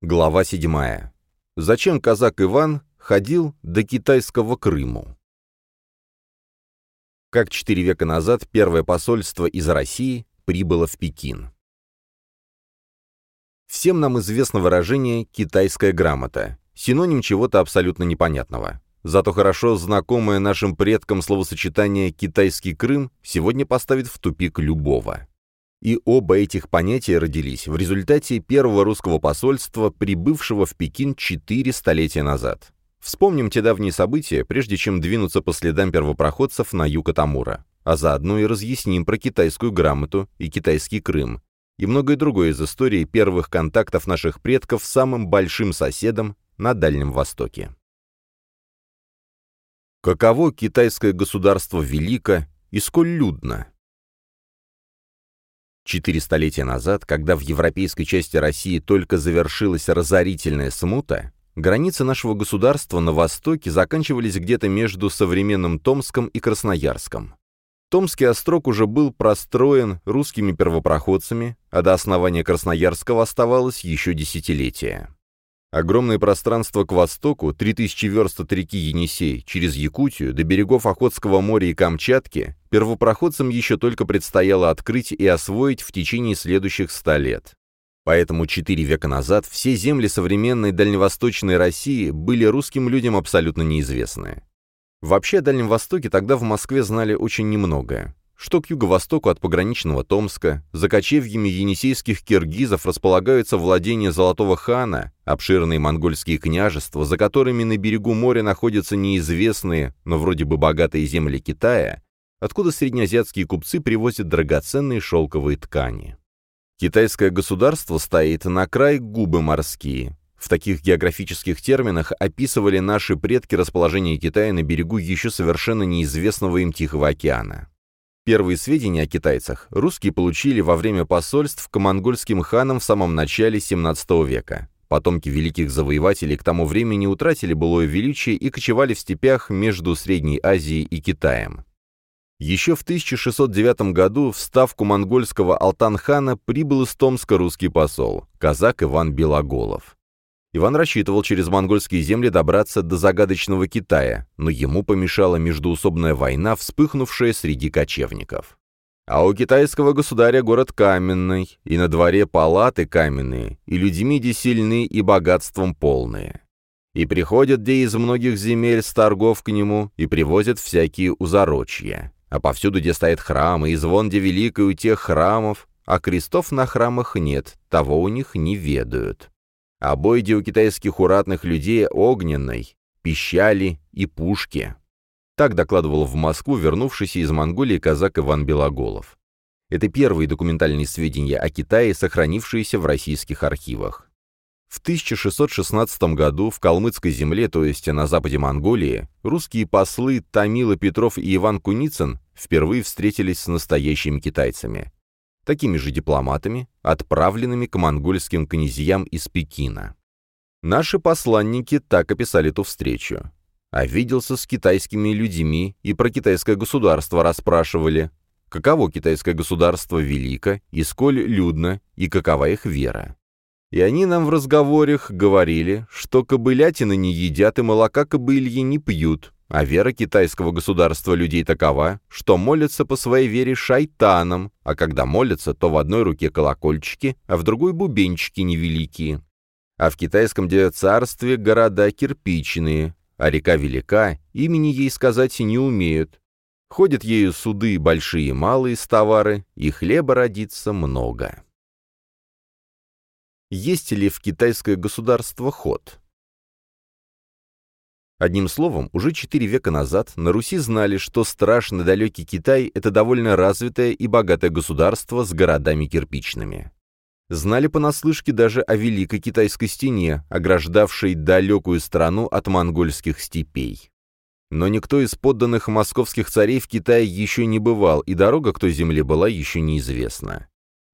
Глава 7. Зачем казак Иван ходил до китайского Крыму? Как четыре века назад первое посольство из России прибыло в Пекин. Всем нам известно выражение «китайская грамота», синоним чего-то абсолютно непонятного. Зато хорошо знакомое нашим предкам словосочетание «китайский Крым» сегодня поставит в тупик любого. И оба этих понятия родились в результате первого русского посольства, прибывшего в Пекин четыре столетия назад. Вспомним те давние события, прежде чем двинуться по следам первопроходцев на юг от Амура, а заодно и разъясним про китайскую грамоту и китайский Крым, и многое другое из истории первых контактов наших предков с самым большим соседом на Дальнем Востоке. Каково китайское государство велико и сколь людно? Четыре столетия назад, когда в европейской части России только завершилась разорительная смута, границы нашего государства на востоке заканчивались где-то между современным Томском и Красноярском. Томский острог уже был простроен русскими первопроходцами, а до основания Красноярского оставалось еще десятилетия. Огромное пространство к востоку, 3000 верст от реки Енисей, через Якутию, до берегов Охотского моря и Камчатки, первопроходцам еще только предстояло открыть и освоить в течение следующих ста лет. Поэтому четыре века назад все земли современной дальневосточной России были русским людям абсолютно неизвестны. Вообще о Дальнем Востоке тогда в Москве знали очень немного что к юго-востоку от пограничного Томска, за кочевьями енисейских киргизов располагаются владения Золотого хана, обширные монгольские княжества, за которыми на берегу моря находятся неизвестные, но вроде бы богатые земли Китая, откуда среднеазиатские купцы привозят драгоценные шелковые ткани. Китайское государство стоит на край губы морские. В таких географических терминах описывали наши предки расположение Китая на берегу еще совершенно неизвестного им Тихого океана. Первые сведения о китайцах русские получили во время посольств к монгольским ханам в самом начале XVII века. Потомки великих завоевателей к тому времени утратили былое величие и кочевали в степях между Средней Азией и Китаем. Еще в 1609 году в ставку монгольского Алтан-хана прибыл из Томска русский посол, казак Иван Белоголов. Иван рассчитывал через монгольские земли добраться до загадочного Китая, но ему помешала междуусобная война, вспыхнувшая среди кочевников. А у китайского государя город каменный, и на дворе палаты каменные, и людьми де и богатством полные. И приходят где из многих земель с торгов к нему, и привозят всякие узорочья. А повсюду, где стоят храмы, и звон где великой у тех храмов, а крестов на храмах нет, того у них не ведают. А бойде у китайских уратных людей огненной, пищали и пушки. Так докладывал в Москву вернувшийся из Монголии казак Иван Белоголов. Это первые документальные сведения о Китае, сохранившиеся в российских архивах. В 1616 году в Калмыцкой земле, то есть на западе Монголии, русские послы Томила Петров и Иван Куницын впервые встретились с настоящими китайцами такими же дипломатами, отправленными к монгольским князьям из Пекина. Наши посланники так описали ту встречу. А виделся с китайскими людьми и про китайское государство расспрашивали, каково китайское государство велико и сколь людно, и какова их вера. И они нам в разговорах говорили, что кобылятины не едят и молока кобыльи не пьют, а вера китайского государства людей такова, что молятся по своей вере шайтанам, а когда молятся, то в одной руке колокольчики, а в другой бубенчики невеликие. А в китайском царстве города кирпичные, а река велика, имени ей сказать не умеют. Ходят ею суды большие и малые с товары, и хлеба родится много. Есть ли в китайское государство ход? Одним словом, уже четыре века назад на Руси знали, что страшно далекий Китай – это довольно развитое и богатое государство с городами кирпичными. Знали понаслышке даже о Великой Китайской стене, ограждавшей далекую страну от монгольских степей. Но никто из подданных московских царей в Китае еще не бывал, и дорога к той земле была еще неизвестна.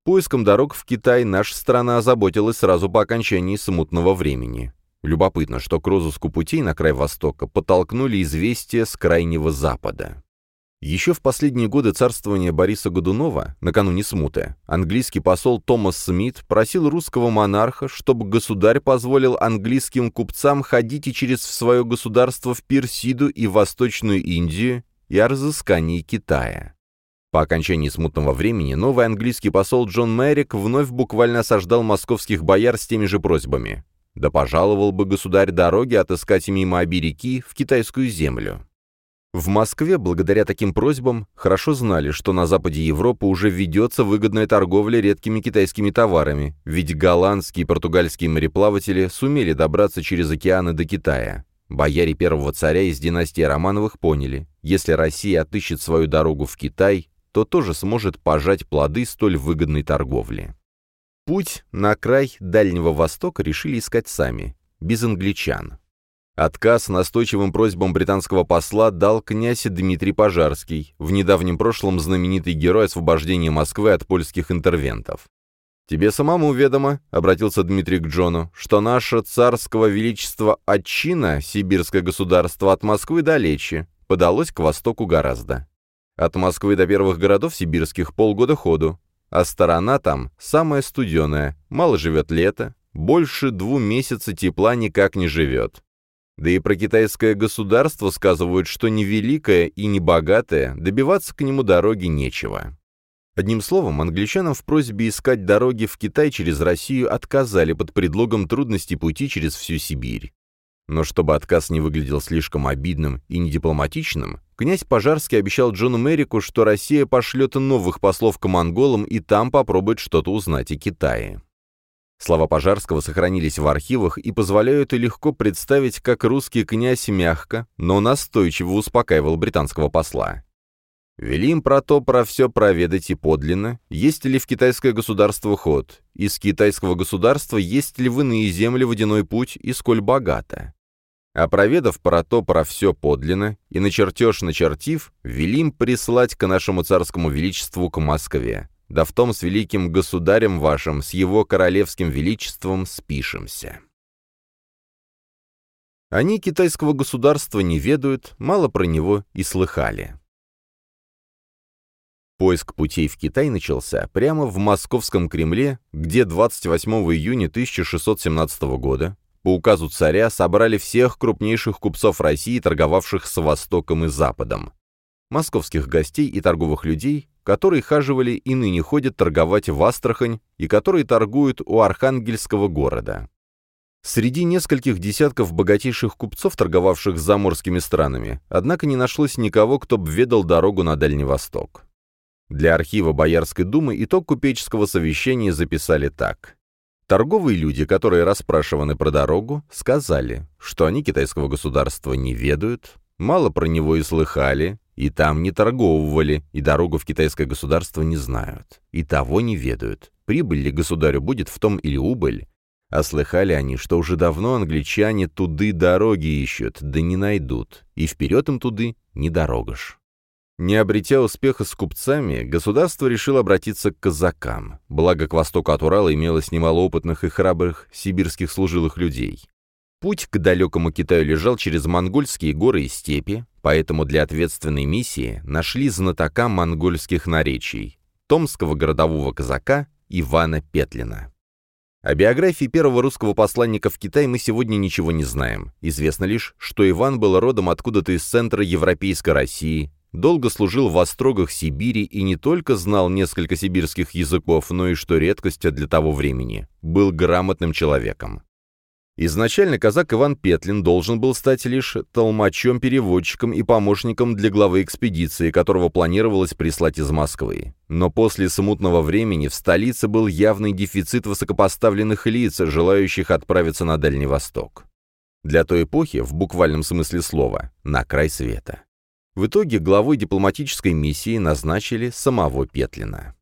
Поиском дорог в Китай наша страна озаботилась сразу по окончании смутного времени. Любопытно, что к розыску путей на край Востока подтолкнули известия с Крайнего Запада. Еще в последние годы царствования Бориса Годунова, накануне смуты, английский посол Томас Смит просил русского монарха, чтобы государь позволил английским купцам ходить и через свое государство в Персиду и Восточную Индию и о разыскании Китая. По окончании смутного времени новый английский посол Джон Мэрик вновь буквально осаждал московских бояр с теми же просьбами. Да пожаловал бы государь дороги отыскать мимо оби реки в китайскую землю. В Москве, благодаря таким просьбам, хорошо знали, что на западе Европы уже ведется выгодная торговля редкими китайскими товарами, ведь голландские и португальские мореплаватели сумели добраться через океаны до Китая. Бояре первого царя из династии Романовых поняли, если Россия отыщет свою дорогу в Китай, то тоже сможет пожать плоды столь выгодной торговли. Путь на край Дальнего Востока решили искать сами, без англичан. Отказ настойчивым просьбам британского посла дал князь Дмитрий Пожарский, в недавнем прошлом знаменитый герой освобождения Москвы от польских интервентов. «Тебе самому ведомо», — обратился Дмитрий к Джону, «что наше царского величества отчина, сибирское государство, от Москвы далече, подалось к востоку гораздо. От Москвы до первых городов сибирских полгода ходу, а сторона там самая студеная, мало живет лето, больше двух месяцев тепла никак не живет. Да и про китайское государство сказывают, что не великое и не богатое, добиваться к нему дороги нечего. Одним словом, англичанам в просьбе искать дороги в Китай через Россию отказали под предлогом трудностей пути через всю Сибирь. Но чтобы отказ не выглядел слишком обидным и недипломатичным, князь Пожарский обещал Джону Мэрику, что Россия пошлет новых послов к монголам и там попробует что-то узнать о Китае. Слова Пожарского сохранились в архивах и позволяют легко представить, как русский князь мягко, но настойчиво успокаивал британского посла. «Велим про то, про все проведать и подлинно, есть ли в китайское государство ход, из китайского государства есть ли в иные земли водяной путь и сколь богато. А проведав про то, про все подлинно, и на чертеж начертив, велим прислать к нашему царскому величеству к Москве, да в том с великим государем вашим, с его королевским величеством спишемся. Они китайского государства не ведают, мало про него и слыхали. Поиск путей в Китай начался прямо в Московском Кремле, где 28 июня 1617 года по указу царя собрали всех крупнейших купцов России, торговавших с Востоком и Западом. Московских гостей и торговых людей, которые хаживали и ныне ходят торговать в Астрахань и которые торгуют у Архангельского города. Среди нескольких десятков богатейших купцов, торговавших с заморскими странами, однако не нашлось никого, кто б ведал дорогу на Дальний Восток. Для архива Боярской думы итог купеческого совещания записали так. Торговые люди, которые расспрашиваны про дорогу, сказали, что они китайского государства не ведают, мало про него и слыхали, и там не торговывали, и дорогу в китайское государство не знают, и того не ведают. Прибыль ли государю будет в том или убыль? А слыхали они, что уже давно англичане туды дороги ищут, да не найдут, и вперед им туды не дорогаш. Не обретя успеха с купцами, государство решило обратиться к казакам, благо к востоку от Урала имелось немало опытных и храбрых сибирских служилых людей. Путь к далекому Китаю лежал через монгольские горы и степи, поэтому для ответственной миссии нашли знатока монгольских наречий, томского городового казака Ивана Петлина. О биографии первого русского посланника в Китай мы сегодня ничего не знаем. Известно лишь, что Иван был родом откуда-то из центра европейской России, долго служил в острогах Сибири и не только знал несколько сибирских языков, но и, что редкость для того времени, был грамотным человеком. Изначально казак Иван Петлин должен был стать лишь толмачом-переводчиком и помощником для главы экспедиции, которого планировалось прислать из Москвы. Но после смутного времени в столице был явный дефицит высокопоставленных лиц, желающих отправиться на Дальний Восток. Для той эпохи, в буквальном смысле слова, на край света. В итоге главой дипломатической миссии назначили самого Петлина.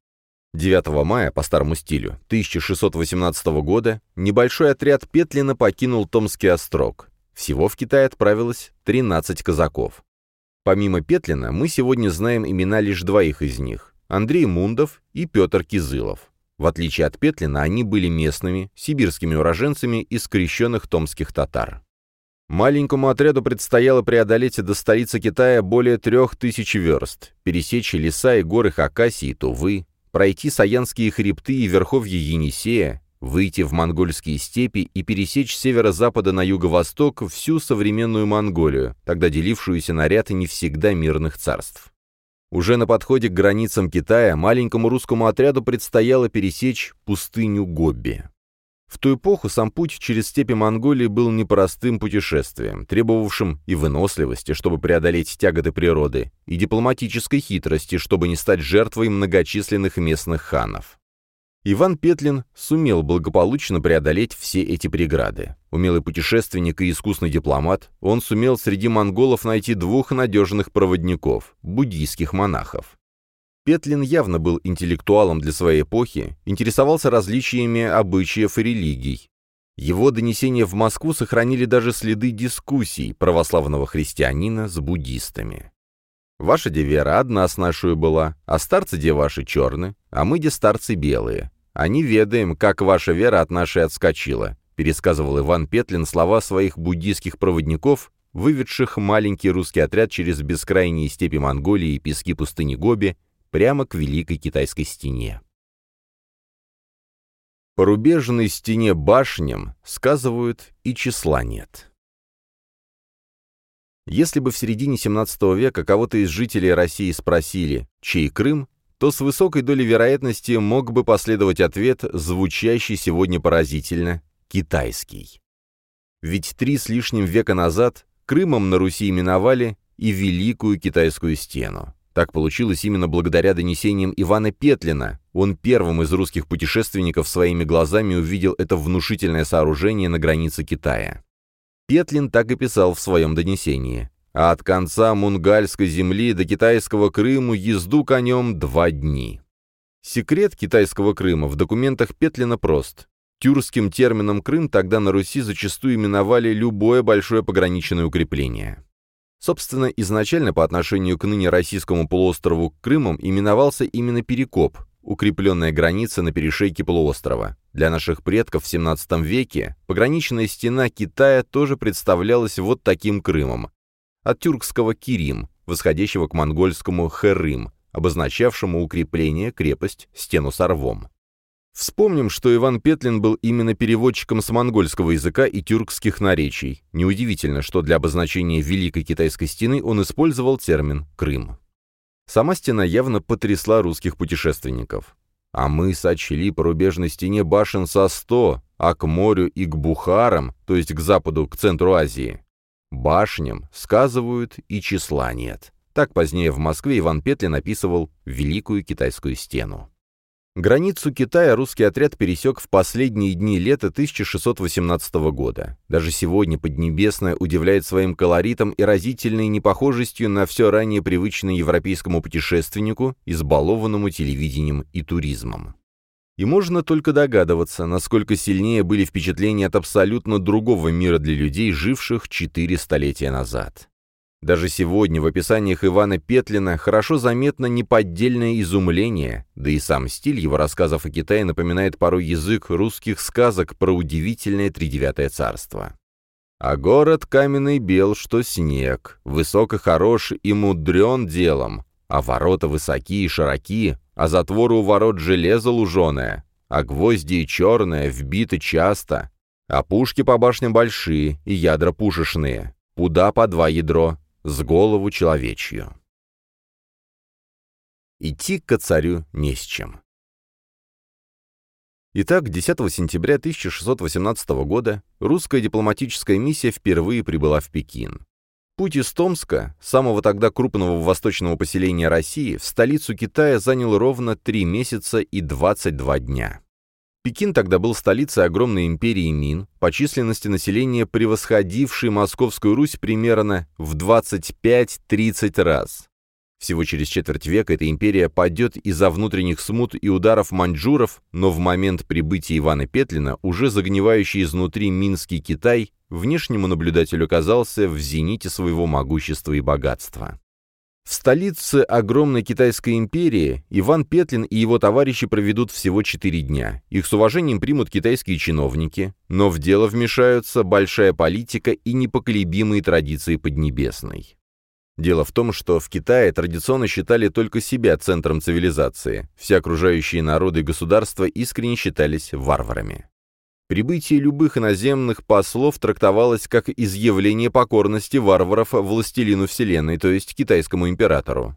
9 мая, по старому стилю, 1618 года, небольшой отряд Петлина покинул Томский острог. Всего в Китай отправилось 13 казаков. Помимо Петлина, мы сегодня знаем имена лишь двоих из них – Андрей Мундов и Петр Кизылов. В отличие от Петлина, они были местными, сибирскими уроженцами из крещенных томских татар. Маленькому отряду предстояло преодолеть до столицы Китая более трех тысяч верст, пересечь леса и горы Хакасии и Тувы, пройти Саянские хребты и верховья Енисея, выйти в монгольские степи и пересечь с северо-запада на юго-восток всю современную Монголию, тогда делившуюся на ряд не всегда мирных царств. Уже на подходе к границам Китая маленькому русскому отряду предстояло пересечь пустыню Гобби. В ту эпоху сам путь через степи Монголии был непростым путешествием, требовавшим и выносливости, чтобы преодолеть тяготы природы, и дипломатической хитрости, чтобы не стать жертвой многочисленных местных ханов. Иван Петлин сумел благополучно преодолеть все эти преграды. Умелый путешественник и искусный дипломат, он сумел среди монголов найти двух надежных проводников – буддийских монахов. Петлин явно был интеллектуалом для своей эпохи, интересовался различиями обычаев и религий. Его донесения в Москву сохранили даже следы дискуссий православного христианина с буддистами. «Ваша девера одна с нашу была, а старцы де ваши черны, а мы де старцы белые. Не ведаем, как ваша вера от нашей отскочила», пересказывал Иван Петлин слова своих буддийских проводников, выведших маленький русский отряд через бескрайние степи Монголии и пески пустыни Гоби прямо к Великой Китайской стене. По рубежной стене башням, сказывают, и числа нет. Если бы в середине XVII века кого-то из жителей России спросили, чей Крым, то с высокой долей вероятности мог бы последовать ответ, звучащий сегодня поразительно – китайский. Ведь три с лишним века назад Крымом на Руси именовали и Великую Китайскую стену. Так получилось именно благодаря донесениям Ивана Петлина. Он первым из русских путешественников своими глазами увидел это внушительное сооружение на границе Китая. Петлин так и писал в своем донесении. А от конца Мунгальской земли до китайского Крыму езду конем два дни. Секрет китайского Крыма в документах Петлина прост. Тюркским термином «Крым» тогда на Руси зачастую именовали любое большое пограничное укрепление. Собственно, изначально по отношению к ныне российскому полуострову Крымом именовался именно Перекоп, укрепленная граница на перешейке полуострова. Для наших предков в 17 веке пограничная стена Китая тоже представлялась вот таким Крымом. От тюркского Кирим, восходящего к монгольскому Хэрым, обозначавшему укрепление, крепость, стену с орвом. Вспомним, что Иван Петлин был именно переводчиком с монгольского языка и тюркских наречий. Неудивительно, что для обозначения Великой Китайской стены он использовал термин «Крым». Сама стена явно потрясла русских путешественников. А мы сочли по рубежной стене башен со сто, а к морю и к Бухарам, то есть к западу, к центру Азии. Башням, сказывают, и числа нет. Так позднее в Москве Иван Петлин описывал Великую Китайскую стену. Границу Китая русский отряд пересек в последние дни лета 1618 года. Даже сегодня Поднебесная удивляет своим колоритом и разительной непохожестью на все ранее привычное европейскому путешественнику, избалованному телевидением и туризмом. И можно только догадываться, насколько сильнее были впечатления от абсолютно другого мира для людей, живших четыре столетия назад. Даже сегодня в описаниях Ивана Петлина хорошо заметно неподдельное изумление, да и сам стиль его рассказов о Китае напоминает порой язык русских сказок про удивительное тридевятое царство. А город каменный бел, что снег, высок и хорош и мудрен делом, а ворота высокие и широки, а затворы у ворот железо луженое, а гвозди черное, вбиты часто, а пушки по башням большие и ядра пушечные, пуда по два ядро, с голову человечью. Идти к царю не с чем. Итак, 10 сентября 1618 года русская дипломатическая миссия впервые прибыла в Пекин. Путь из Томска, самого тогда крупного восточного поселения России, в столицу Китая занял ровно 3 месяца и 22 дня. Пекин тогда был столицей огромной империи Мин, по численности населения превосходившей Московскую Русь примерно в 25-30 раз. Всего через четверть века эта империя падет из-за внутренних смут и ударов маньчжуров, но в момент прибытия Ивана Петлина уже загнивающий изнутри Минский Китай внешнему наблюдателю казался в зените своего могущества и богатства. В столице огромной Китайской империи Иван Петлин и его товарищи проведут всего четыре дня. Их с уважением примут китайские чиновники, но в дело вмешаются большая политика и непоколебимые традиции Поднебесной. Дело в том, что в Китае традиционно считали только себя центром цивилизации, все окружающие народы и государства искренне считались варварами. Прибытие любых иноземных послов трактовалось как изъявление покорности варваров властелину Вселенной, то есть китайскому императору.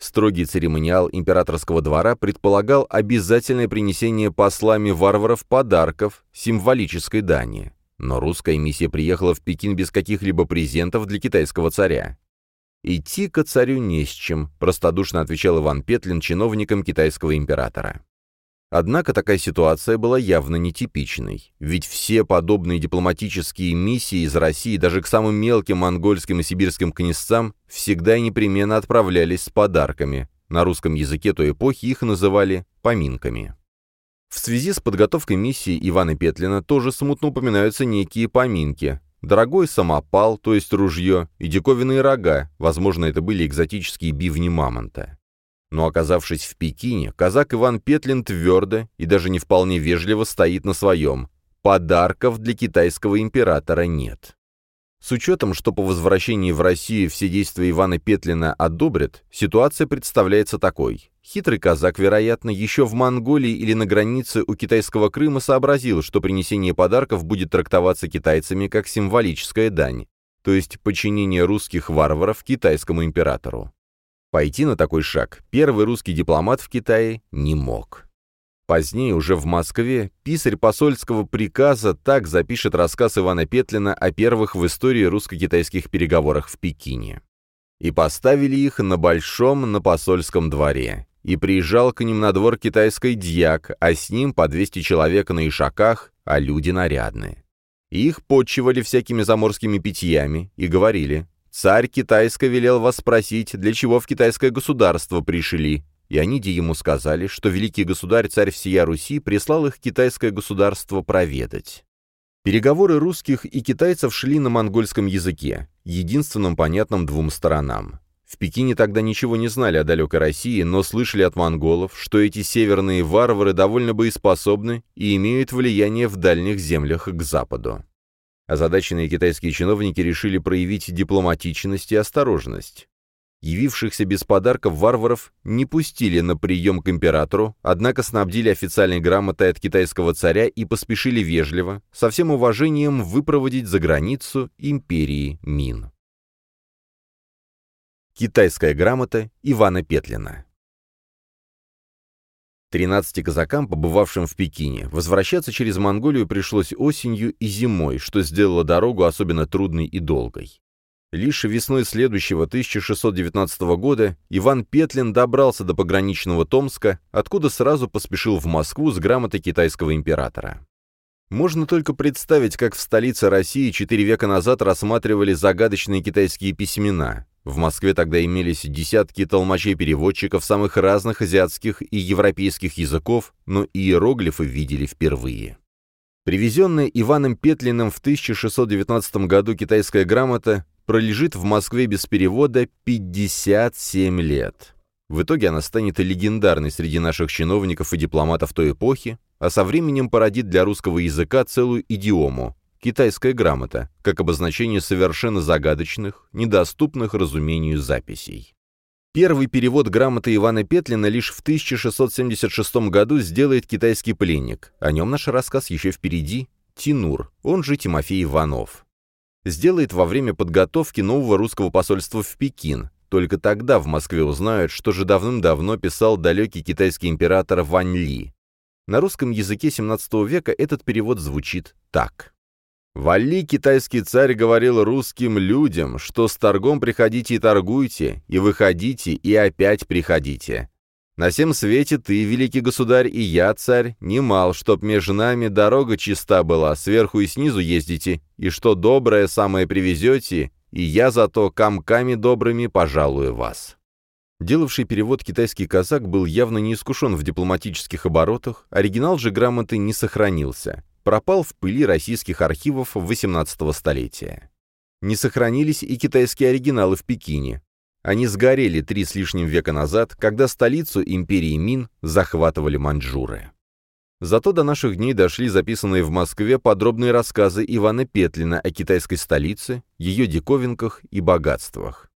Строгий церемониал императорского двора предполагал обязательное принесение послами варваров подарков, символической дани. Но русская миссия приехала в Пекин без каких-либо презентов для китайского царя. «Идти ко царю не с чем», — простодушно отвечал Иван Петлин чиновникам китайского императора. Однако такая ситуация была явно нетипичной, ведь все подобные дипломатические миссии из России даже к самым мелким монгольским и сибирским князцам всегда и непременно отправлялись с подарками. На русском языке той эпохи их называли «поминками». В связи с подготовкой миссии Ивана Петлина тоже смутно упоминаются некие поминки. Дорогой самопал, то есть ружье, и диковинные рога, возможно, это были экзотические бивни мамонта. Но оказавшись в Пекине, казак Иван Петлин твердо и даже не вполне вежливо стоит на своем. Подарков для китайского императора нет. С учетом, что по возвращении в Россию все действия Ивана Петлина одобрят, ситуация представляется такой. Хитрый казак, вероятно, еще в Монголии или на границе у китайского Крыма сообразил, что принесение подарков будет трактоваться китайцами как символическая дань, то есть подчинение русских варваров китайскому императору. Пойти на такой шаг первый русский дипломат в Китае не мог. Позднее, уже в Москве, писарь посольского приказа так запишет рассказ Ивана Петлина о первых в истории русско-китайских переговорах в Пекине. И поставили их на большом на посольском дворе. И приезжал к ним на двор китайской дьяк, а с ним по 200 человек на ишаках, а люди нарядные. И их подчивали всякими заморскими питьями и говорили Царь китайско велел вас спросить, для чего в китайское государство пришли. И они ему сказали, что великий государь, царь всея Руси, прислал их китайское государство проведать. Переговоры русских и китайцев шли на монгольском языке, единственном понятном двум сторонам. В Пекине тогда ничего не знали о далекой России, но слышали от монголов, что эти северные варвары довольно боеспособны и имеют влияние в дальних землях к западу. Озадаченные китайские чиновники решили проявить дипломатичность и осторожность. Явившихся без подарков варваров не пустили на прием к императору, однако снабдили официальной грамотой от китайского царя и поспешили вежливо, со всем уважением выпроводить за границу империи Мин. Китайская грамота Ивана Петлина Тринадцати казакам, побывавшим в Пекине, возвращаться через Монголию пришлось осенью и зимой, что сделало дорогу особенно трудной и долгой. Лишь весной следующего 1619 года Иван Петлин добрался до пограничного Томска, откуда сразу поспешил в Москву с грамотой китайского императора. Можно только представить, как в столице России четыре века назад рассматривали загадочные китайские письмена. В Москве тогда имелись десятки толмачей-переводчиков самых разных азиатских и европейских языков, но иероглифы видели впервые. Привезенная Иваном Петлиным в 1619 году китайская грамота пролежит в Москве без перевода 57 лет. В итоге она станет легендарной среди наших чиновников и дипломатов той эпохи, а со временем породит для русского языка целую идиому китайская грамота, как обозначение совершенно загадочных, недоступных разумению записей. Первый перевод грамоты Ивана Петлина лишь в 1676 году сделает китайский пленник. О нем наш рассказ еще впереди. Тинур, он же Тимофей Иванов. Сделает во время подготовки нового русского посольства в Пекин. Только тогда в Москве узнают, что же давным-давно писал далекий китайский император Вань Ли. На русском языке XVII века этот перевод звучит так. Вали китайский царь говорил русским людям, что с торгом приходите и торгуйте, и выходите, и опять приходите. На всем свете ты, великий государь, и я, царь, немал, чтоб между нами дорога чиста была, сверху и снизу ездите, и что доброе самое привезете, и я зато комками добрыми пожалую вас». Делавший перевод китайский казак был явно не искушен в дипломатических оборотах, оригинал же грамоты не сохранился пропал в пыли российских архивов XVIII столетия. Не сохранились и китайские оригиналы в Пекине. они сгорели три с лишним века назад, когда столицу империи Мин захватывали маньчжуры. Зато до наших дней дошли записанные в Москве подробные рассказы Ивана Петлина о китайской столице, ее диковинках и богатствах.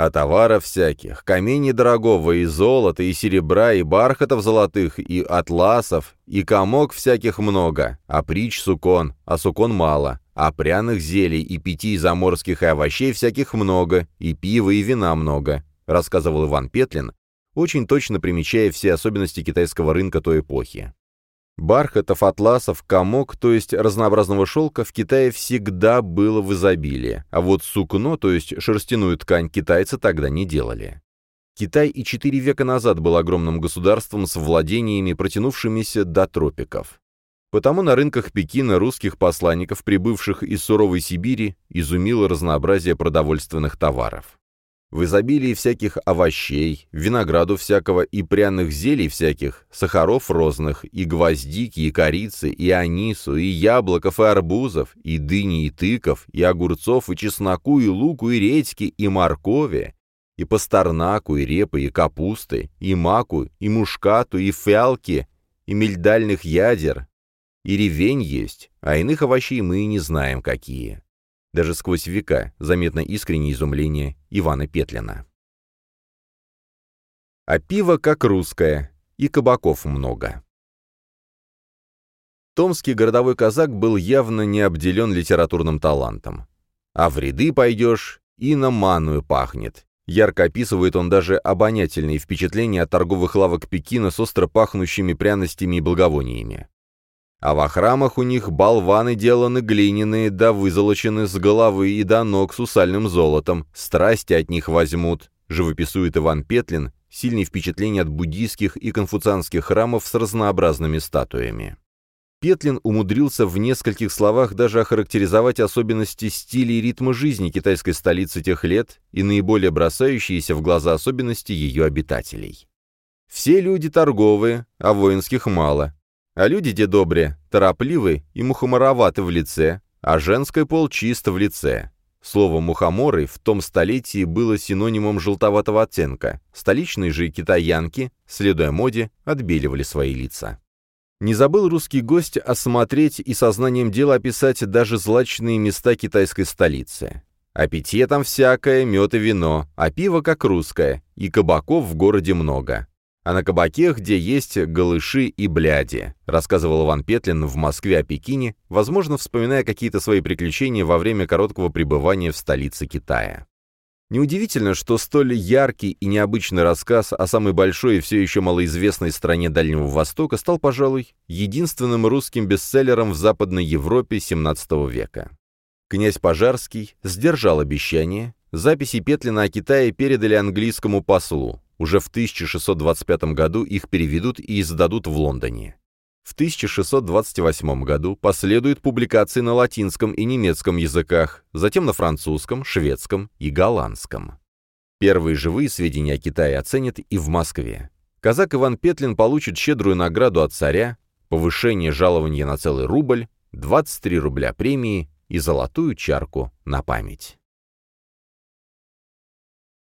А товаров всяких, камней дорогого, и золота, и серебра, и бархатов золотых, и атласов, и комок всяких много, а притч сукон, а сукон мало, а пряных зелий и пяти заморских и овощей всяких много, и пива, и вина много, рассказывал Иван Петлин, очень точно примечая все особенности китайского рынка той эпохи. Бархатов, атласов, комок, то есть разнообразного шелка, в Китае всегда было в изобилии, а вот сукно, то есть шерстяную ткань, китайцы тогда не делали. Китай и четыре века назад был огромным государством с владениями, протянувшимися до тропиков. Потому на рынках Пекина русских посланников, прибывших из суровой Сибири, изумило разнообразие продовольственных товаров. В изобилии всяких овощей, винограду всякого и пряных зелий всяких, сахаров розных, и гвоздики, и корицы, и анису, и яблоков, и арбузов, и дыни, и тыков, и огурцов, и чесноку, и луку, и редьки, и моркови, и пастернаку, и репы, и капусты, и маку, и мушкату, и фиалки, и мельдальных ядер, и ревень есть, а иных овощей мы и не знаем какие. Даже сквозь века заметно искреннее изумление Ивана Петлина. А пиво как русское, и кабаков много. Томский городовой казак был явно не обделен литературным талантом. А в ряды пойдешь, и на манную пахнет. Ярко описывает он даже обонятельные впечатления от торговых лавок Пекина с остро пахнущими пряностями и благовониями. А во храмах у них болваны деланы глиняные, да вызолочены с головы и до ног с усальным золотом, страсти от них возьмут, живописует Иван Петлин, сильные впечатления от буддийских и конфуцианских храмов с разнообразными статуями. Петлин умудрился в нескольких словах даже охарактеризовать особенности стиля и ритма жизни китайской столицы тех лет и наиболее бросающиеся в глаза особенности ее обитателей. Все люди торговые, а воинских мало, а люди, где добре, торопливы и мухомороваты в лице, а женский пол чисто в лице. Слово «мухоморы» в том столетии было синонимом желтоватого оттенка. Столичные же китаянки, следуя моде, отбеливали свои лица. Не забыл русский гость осмотреть и сознанием дела описать даже злачные места китайской столицы. А питье там всякое, мед и вино, а пиво как русское, и кабаков в городе много а на кабаке, где есть голыши и бляди», рассказывал Иван Петлин в Москве о Пекине, возможно, вспоминая какие-то свои приключения во время короткого пребывания в столице Китая. Неудивительно, что столь яркий и необычный рассказ о самой большой и все еще малоизвестной стране Дальнего Востока стал, пожалуй, единственным русским бестселлером в Западной Европе XVII века. Князь Пожарский сдержал обещание, записи Петлина о Китае передали английскому послу, уже в 1625 году их переведут и издадут в Лондоне. В 1628 году последуют публикации на латинском и немецком языках, затем на французском, шведском и голландском. Первые живые сведения о Китае оценят и в Москве. Казак Иван Петлин получит щедрую награду от царя, повышение жалования на целый рубль, 23 рубля премии и золотую чарку на память.